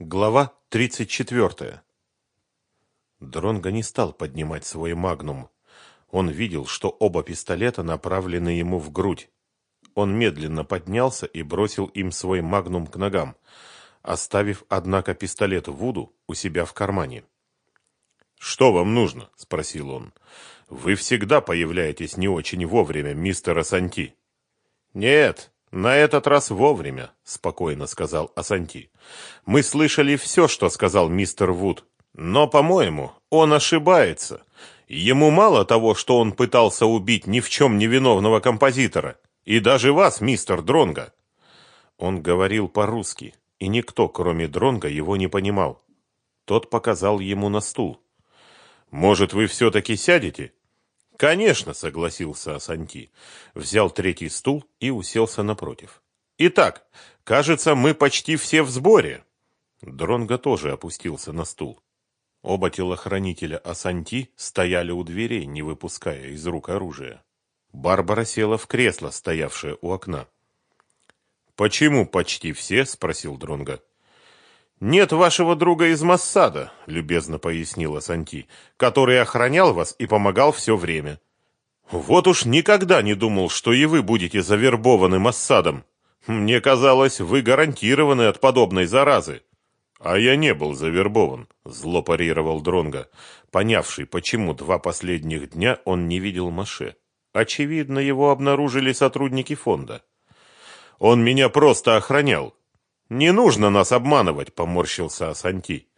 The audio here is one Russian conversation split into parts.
Глава 34. Дронго не стал поднимать свой магнум. Он видел, что оба пистолета направлены ему в грудь. Он медленно поднялся и бросил им свой магнум к ногам, оставив, однако, пистолет Вуду у себя в кармане. «Что вам нужно?» – спросил он. «Вы всегда появляетесь не очень вовремя, мистер Асанти». «Нет, на этот раз вовремя», – спокойно сказал Асанти. «Мы слышали все, что сказал мистер Вуд, но, по-моему, он ошибается. Ему мало того, что он пытался убить ни в чем невиновного композитора, и даже вас, мистер Дронга. Он говорил по-русски, и никто, кроме Дронга, его не понимал. Тот показал ему на стул. «Может, вы все-таки сядете?» «Конечно», — согласился Асанти. Взял третий стул и уселся напротив. «Итак, кажется, мы почти все в сборе». Дронго тоже опустился на стул. Оба телохранителя Асанти стояли у дверей, не выпуская из рук оружия. Барбара села в кресло, стоявшее у окна. «Почему почти все?» — спросил Дронго. «Нет вашего друга из Массада», — любезно пояснила Санти, «который охранял вас и помогал все время». «Вот уж никогда не думал, что и вы будете завербованы Массадом. Мне казалось, вы гарантированы от подобной заразы». «А я не был завербован», — зло парировал Дронго, понявший, почему два последних дня он не видел Маше. Очевидно, его обнаружили сотрудники фонда. «Он меня просто охранял. «Не нужно нас обманывать», — поморщился Асанти.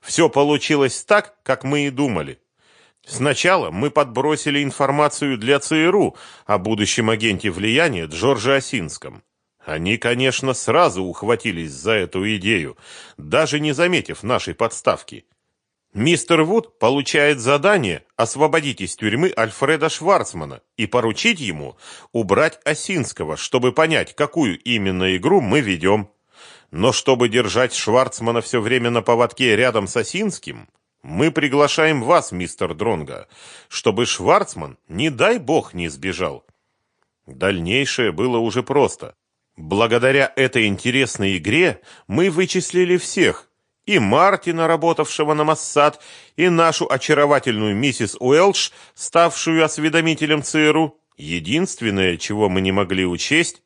«Все получилось так, как мы и думали. Сначала мы подбросили информацию для ЦРУ о будущем агенте влияния Джорже Осинском. Они, конечно, сразу ухватились за эту идею, даже не заметив нашей подставки. Мистер Вуд получает задание освободить из тюрьмы Альфреда Шварцмана и поручить ему убрать Осинского, чтобы понять, какую именно игру мы ведем. Но чтобы держать Шварцмана все время на поводке рядом с Осинским, мы приглашаем вас, мистер Дронга, чтобы Шварцман, не дай бог, не сбежал. Дальнейшее было уже просто. Благодаря этой интересной игре мы вычислили всех, и Мартина, работавшего на Моссад, и нашу очаровательную миссис Уэлш, ставшую осведомителем ЦРУ. Единственное, чего мы не могли учесть,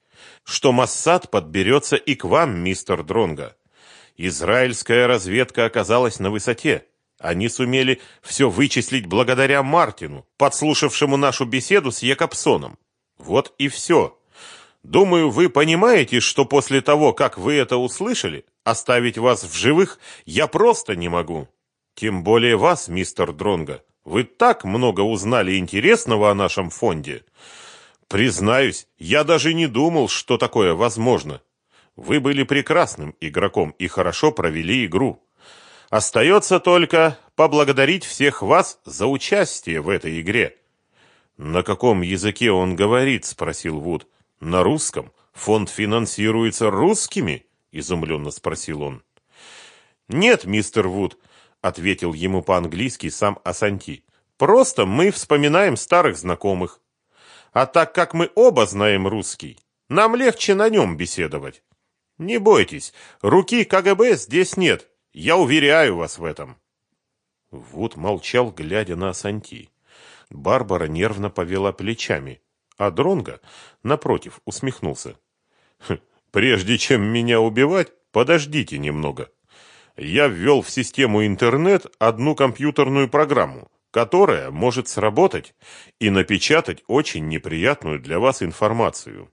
что Моссад подберется и к вам, мистер Дронга. Израильская разведка оказалась на высоте. Они сумели все вычислить благодаря Мартину, подслушавшему нашу беседу с Якобсоном. Вот и все. Думаю, вы понимаете, что после того, как вы это услышали, оставить вас в живых я просто не могу. Тем более вас, мистер Дронга. Вы так много узнали интересного о нашем фонде. Признаюсь, я даже не думал, что такое возможно. Вы были прекрасным игроком и хорошо провели игру. Остается только поблагодарить всех вас за участие в этой игре. На каком языке он говорит, спросил Вуд. На русском. Фонд финансируется русскими? изумленно спросил он. Нет, мистер Вуд, ответил ему по-английски сам Асанти. Просто мы вспоминаем старых знакомых. А так как мы оба знаем русский, нам легче на нем беседовать. Не бойтесь, руки КГБ здесь нет. Я уверяю вас в этом. Вуд молчал, глядя на Санти. Барбара нервно повела плечами, а Дронга, напротив, усмехнулся. «Хм, «Прежде чем меня убивать, подождите немного. Я ввел в систему интернет одну компьютерную программу, которая может сработать и напечатать очень неприятную для вас информацию.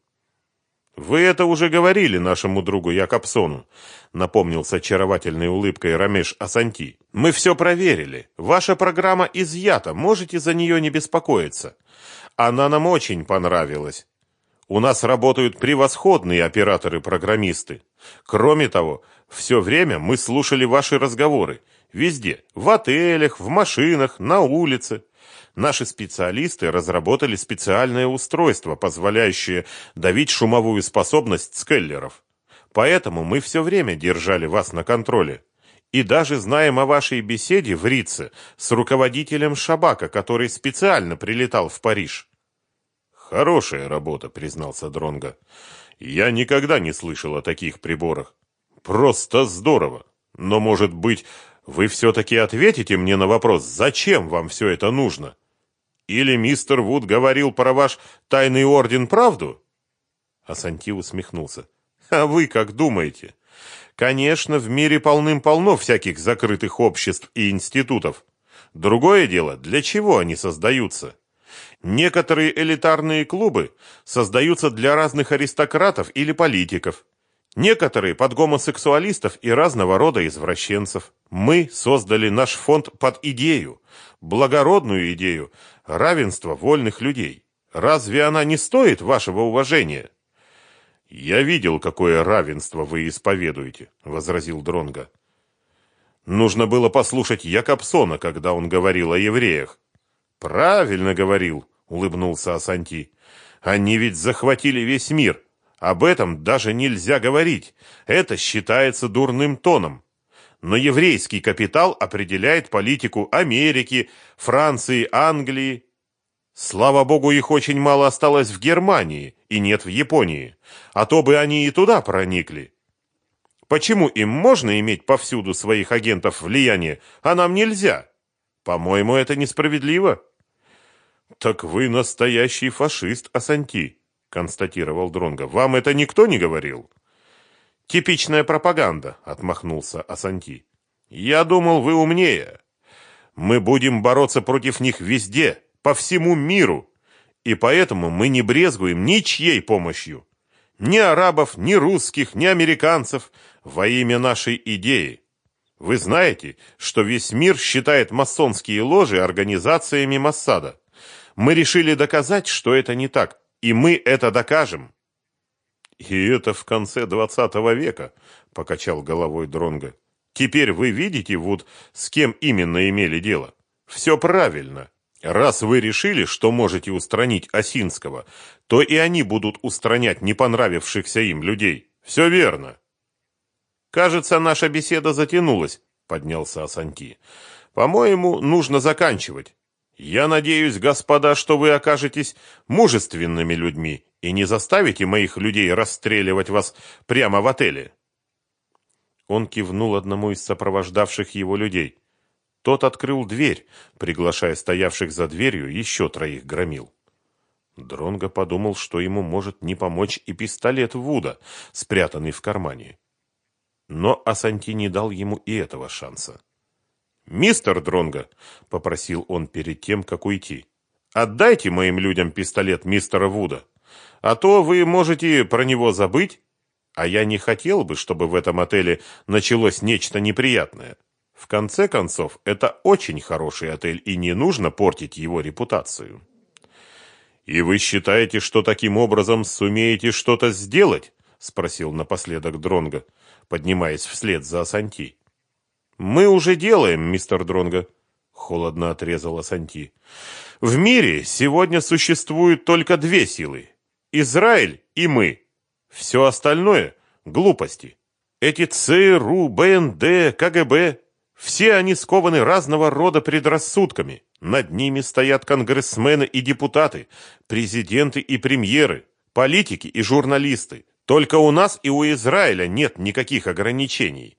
Вы это уже говорили нашему другу Якобсону, напомнил с очаровательной улыбкой Рамеш Асанти. Мы все проверили. Ваша программа изъята, можете за нее не беспокоиться. Она нам очень понравилась. У нас работают превосходные операторы-программисты. Кроме того, все время мы слушали ваши разговоры Везде. В отелях, в машинах, на улице. Наши специалисты разработали специальное устройство, позволяющее давить шумовую способность скеллеров. Поэтому мы все время держали вас на контроле. И даже знаем о вашей беседе в Рице с руководителем Шабака, который специально прилетал в Париж. Хорошая работа, признался Дронга. Я никогда не слышал о таких приборах. Просто здорово. Но, может быть, вы все-таки ответите мне на вопрос, зачем вам все это нужно? Или мистер Вуд говорил про ваш тайный орден правду? Асанти усмехнулся. А вы как думаете? Конечно, в мире полным-полно всяких закрытых обществ и институтов. Другое дело, для чего они создаются? Некоторые элитарные клубы создаются для разных аристократов или политиков. Некоторые под гомосексуалистов и разного рода извращенцев. Мы создали наш фонд под идею, благородную идею равенства вольных людей. Разве она не стоит вашего уважения? Я видел, какое равенство вы исповедуете, возразил Дронга. Нужно было послушать Якобсона, когда он говорил о евреях. Правильно говорил, улыбнулся Асанти. Они ведь захватили весь мир. Об этом даже нельзя говорить. Это считается дурным тоном. Но еврейский капитал определяет политику Америки, Франции, Англии. Слава богу, их очень мало осталось в Германии и нет в Японии. А то бы они и туда проникли. Почему им можно иметь повсюду своих агентов влияния, а нам нельзя? По-моему, это несправедливо. Так вы настоящий фашист, Асанти констатировал Дронга. Вам это никто не говорил? Типичная пропаганда, отмахнулся Асанти. Я думал, вы умнее. Мы будем бороться против них везде, по всему миру. И поэтому мы не брезгуем ничьей помощью. Ни арабов, ни русских, ни американцев во имя нашей идеи. Вы знаете, что весь мир считает масонские ложи организациями Моссада. Мы решили доказать, что это не так. И мы это докажем. И это в конце двадцатого века, покачал головой Дронга. Теперь вы видите, вот с кем именно имели дело. Все правильно. Раз вы решили, что можете устранить Осинского, то и они будут устранять не понравившихся им людей. Все верно. Кажется, наша беседа затянулась, поднялся Асанти. По-моему, нужно заканчивать. Я надеюсь, господа, что вы окажетесь мужественными людьми и не заставите моих людей расстреливать вас прямо в отеле. Он кивнул одному из сопровождавших его людей. Тот открыл дверь, приглашая стоявших за дверью еще троих громил. Дронго подумал, что ему может не помочь и пистолет Вуда, спрятанный в кармане. Но Асанти не дал ему и этого шанса. «Мистер Дронго», — попросил он перед тем, как уйти, — «отдайте моим людям пистолет мистера Вуда, а то вы можете про него забыть, а я не хотел бы, чтобы в этом отеле началось нечто неприятное. В конце концов, это очень хороший отель, и не нужно портить его репутацию». «И вы считаете, что таким образом сумеете что-то сделать?» — спросил напоследок Дронго, поднимаясь вслед за Асанти. Мы уже делаем, мистер Дронго, холодно отрезала Санти. В мире сегодня существуют только две силы: Израиль и мы. Все остальное глупости. Эти ЦРУ, БНД, КГБ все они скованы разного рода предрассудками. Над ними стоят конгрессмены и депутаты, президенты и премьеры, политики и журналисты. Только у нас и у Израиля нет никаких ограничений.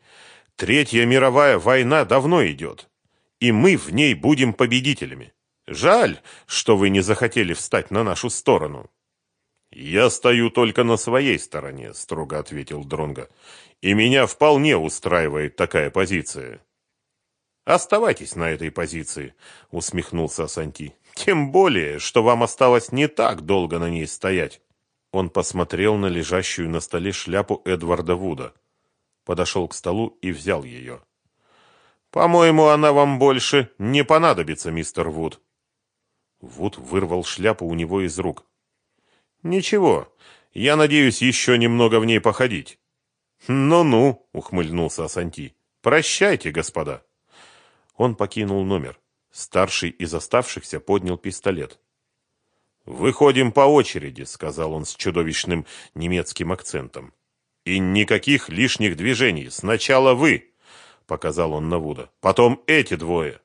Третья мировая война давно идет, и мы в ней будем победителями. Жаль, что вы не захотели встать на нашу сторону. Я стою только на своей стороне, строго ответил Дронга. И меня вполне устраивает такая позиция. Оставайтесь на этой позиции, усмехнулся Санти. Тем более, что вам осталось не так долго на ней стоять. Он посмотрел на лежащую на столе шляпу Эдварда Вуда подошел к столу и взял ее. «По-моему, она вам больше не понадобится, мистер Вуд». Вуд вырвал шляпу у него из рук. «Ничего, я надеюсь еще немного в ней походить». «Ну-ну», — ухмыльнулся Асанти. «Прощайте, господа». Он покинул номер. Старший из оставшихся поднял пистолет. «Выходим по очереди», — сказал он с чудовищным немецким акцентом. И никаких лишних движений. Сначала вы, показал он на Вуда. Потом эти двое.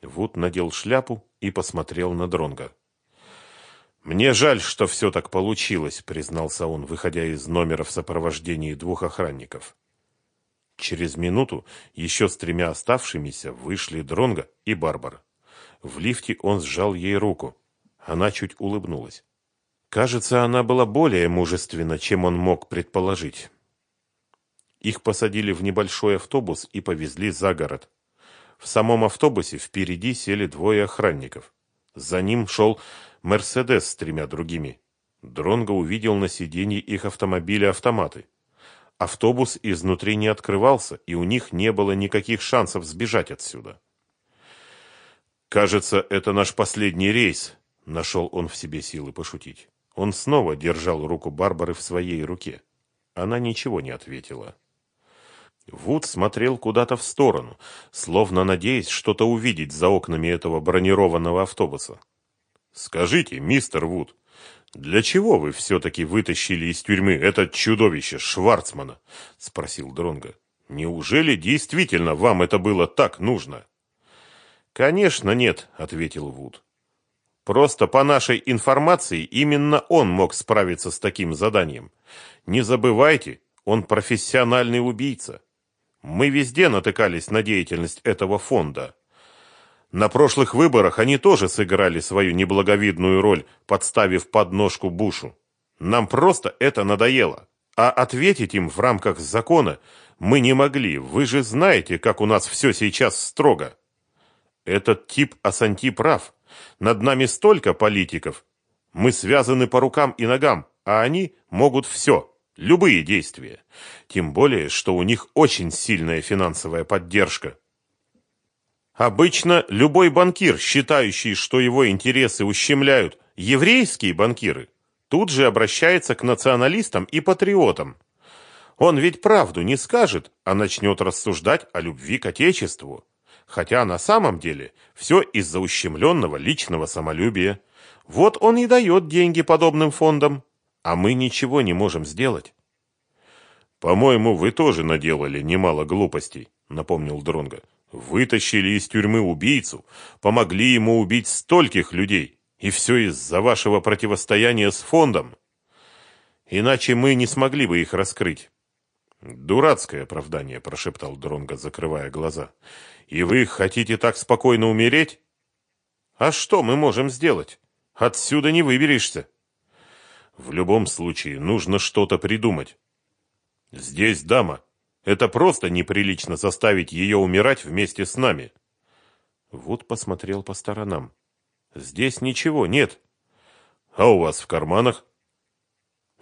Вуд надел шляпу и посмотрел на Дронга. Мне жаль, что все так получилось, признался он, выходя из номера в сопровождении двух охранников. Через минуту еще с тремя оставшимися вышли Дронга и Барбара. В лифте он сжал ей руку. Она чуть улыбнулась. Кажется, она была более мужественна, чем он мог предположить. Их посадили в небольшой автобус и повезли за город. В самом автобусе впереди сели двое охранников. За ним шел «Мерседес» с тремя другими. Дронго увидел на сиденье их автомобиля автоматы. Автобус изнутри не открывался, и у них не было никаких шансов сбежать отсюда. «Кажется, это наш последний рейс», — нашел он в себе силы пошутить. Он снова держал руку Барбары в своей руке. Она ничего не ответила. Вуд смотрел куда-то в сторону, словно надеясь что-то увидеть за окнами этого бронированного автобуса. «Скажите, мистер Вуд, для чего вы все-таки вытащили из тюрьмы это чудовище Шварцмана?» — спросил Дронга. «Неужели действительно вам это было так нужно?» «Конечно нет», — ответил Вуд. «Просто по нашей информации именно он мог справиться с таким заданием. Не забывайте, он профессиональный убийца. Мы везде натыкались на деятельность этого фонда. На прошлых выборах они тоже сыграли свою неблаговидную роль, подставив подножку Бушу. Нам просто это надоело. А ответить им в рамках закона мы не могли. Вы же знаете, как у нас все сейчас строго. Этот тип Асанти прав. Над нами столько политиков. Мы связаны по рукам и ногам, а они могут все. Любые действия. Тем более, что у них очень сильная финансовая поддержка. Обычно любой банкир, считающий, что его интересы ущемляют еврейские банкиры, тут же обращается к националистам и патриотам. Он ведь правду не скажет, а начнет рассуждать о любви к Отечеству. Хотя на самом деле все из-за ущемленного личного самолюбия. Вот он и дает деньги подобным фондам а мы ничего не можем сделать. По-моему, вы тоже наделали немало глупостей, напомнил Дронга. Вытащили из тюрьмы убийцу, помогли ему убить стольких людей, и все из-за вашего противостояния с фондом. Иначе мы не смогли бы их раскрыть. Дурацкое оправдание, прошептал Дронга, закрывая глаза. И вы хотите так спокойно умереть? А что мы можем сделать? Отсюда не выберешься. В любом случае, нужно что-то придумать. Здесь дама. Это просто неприлично заставить ее умирать вместе с нами. Вуд посмотрел по сторонам. Здесь ничего нет. А у вас в карманах?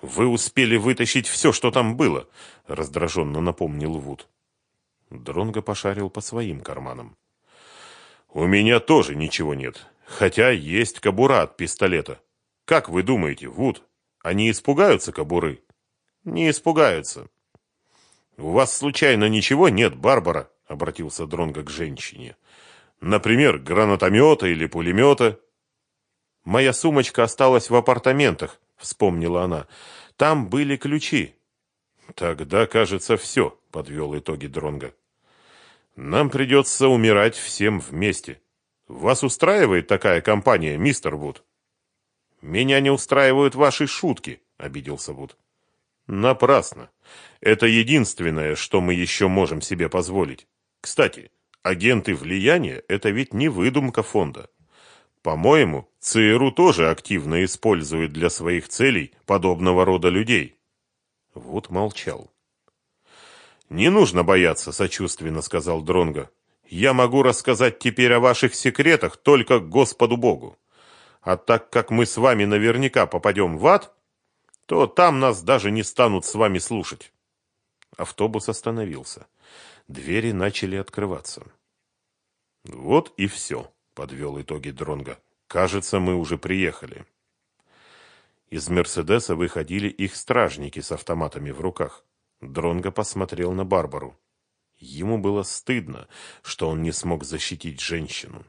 Вы успели вытащить все, что там было, раздраженно напомнил Вуд. Дронго пошарил по своим карманам. У меня тоже ничего нет, хотя есть кобура от пистолета. Как вы думаете, Вуд? Они испугаются кобуры? Не испугаются. У вас случайно ничего нет, Барбара? Обратился Дронго к женщине. Например, гранатомета или пулемета? Моя сумочка осталась в апартаментах, вспомнила она. Там были ключи. Тогда, кажется, все, подвел итоги Дронго. Нам придется умирать всем вместе. Вас устраивает такая компания, мистер Вуд? «Меня не устраивают ваши шутки», — обиделся Вуд. «Напрасно. Это единственное, что мы еще можем себе позволить. Кстати, агенты влияния — это ведь не выдумка фонда. По-моему, ЦРУ тоже активно использует для своих целей подобного рода людей». Вуд молчал. «Не нужно бояться», — сочувственно сказал Дронго. «Я могу рассказать теперь о ваших секретах только Господу Богу. А так как мы с вами наверняка попадем в ад, то там нас даже не станут с вами слушать. Автобус остановился. Двери начали открываться. Вот и все, подвел итоги Дронга. Кажется, мы уже приехали. Из Мерседеса выходили их стражники с автоматами в руках. Дронго посмотрел на Барбару. Ему было стыдно, что он не смог защитить женщину.